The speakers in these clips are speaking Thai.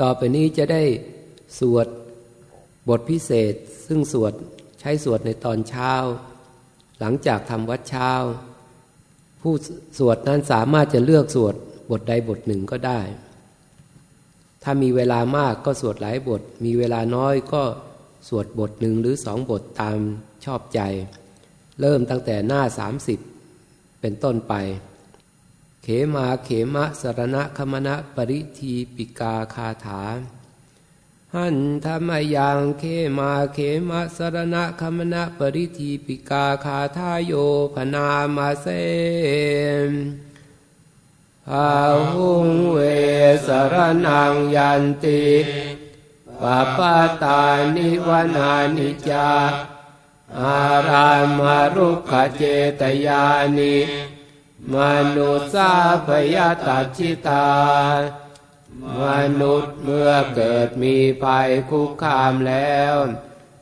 ต่อไปนี้จะได้สวดบทพิเศษ ซึ่งสวดใช้สวดในตอนเช้า หลังจากทำวัดเช้า ผู้สวดนั้นสามารถจะเลือกสวดบทใดบทหนึ่งก็ได้ ถ้ามีเวลามากก็สวดหลายบท มีเวลาน้อยก็สวดบทหนึ่งหรือสองบทตามชอบใจ เริ่มตั้งแต่หน้าสามสิบเป็นต้นไป เขมาเขมะสรณะคมณะปริทีปิกาคาถา หันธรรมยังเขมาเขมะสรณะคมณะปริทีปิกาคาทาโยพนามาเซมอาหุงเวสรนังยันติปปาตานิวนานิจาอารามารุขเจตยานิ มนุษสาพยาตัชิตามนุษย์เมื่อเกิดมีภัยคุกคามแล้ว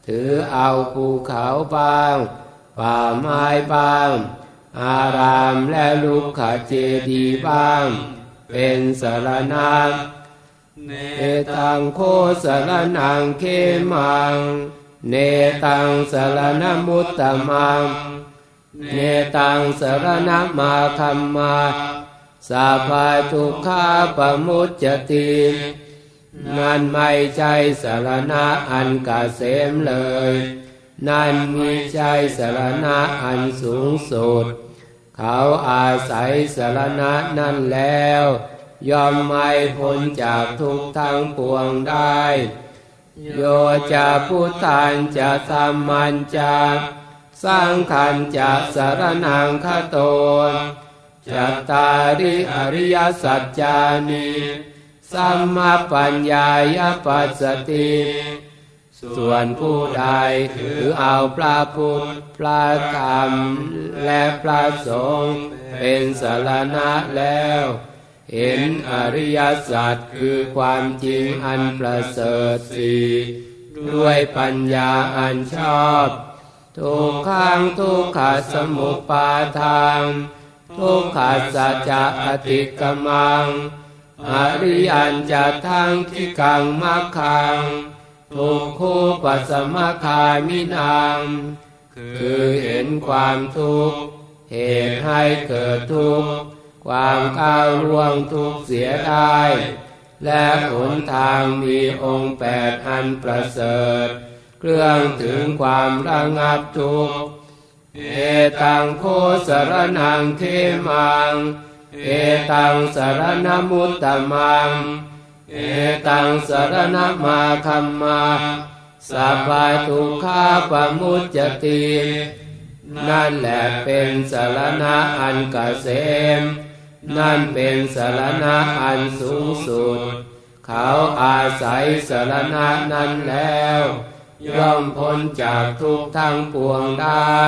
ถือเอาภูเขาบ้าง ป่าไม้บ้าง อารามและลูกขเจดีบ้าง เป็นสารนาเนตังโคสารนังเคมัง เนตังสารนมุตตมัง เนตังสารณมาคัมมาสาภาทุกขาปมุจจตินั่นไม่ใช่สารณะอันกเกษมเลย นั่นมีใจสารณะอันสูงสุด เขาอาศัยสารณะนั่นแล้ว ยอมไม่พ้นจากทุกทั้งปวงได้ โยจะพุทธานจะธรรมันจะ สร้างขันจะสารนังคโตจัตตาริอริยสัจจานิสัมมาปัญญายปัสสติส่วนผู้ใดถือเอาพระพุทธพระธรรม และพระสงฆ์เป็นสารณะแล้ว เห็นอริยสัจคือความจริงอันประเสริฐสีด้วยปัญญาอันชอบ ทุกขังทุกขสมุปาทางทุกขัสสะจะอติกมังอริยันจะทั้งที่กังมักขังทุกคู่ปัสมะคามินางคือเห็นความทุกข์เหตุให้เกิดทุกข์ความก้าวล่วงทุกเสียได้ และหนทางมีองค์แปดอันประเสริฐ เครื่องถึงความระงับทุกข์เอตังโคสรนังเทมัง เอตังสรณมุตตมัง เอตังสรณมาคัมมาสัพพทุกขาปมุจจตินั่นแหละเป็นสารณะอันกเกษม นั่นเป็นสารณะอันสูงสุด เขาอาศัยสารณะนั้นแล้ว ย่อมพ้นจากทุกทั้งปวงได้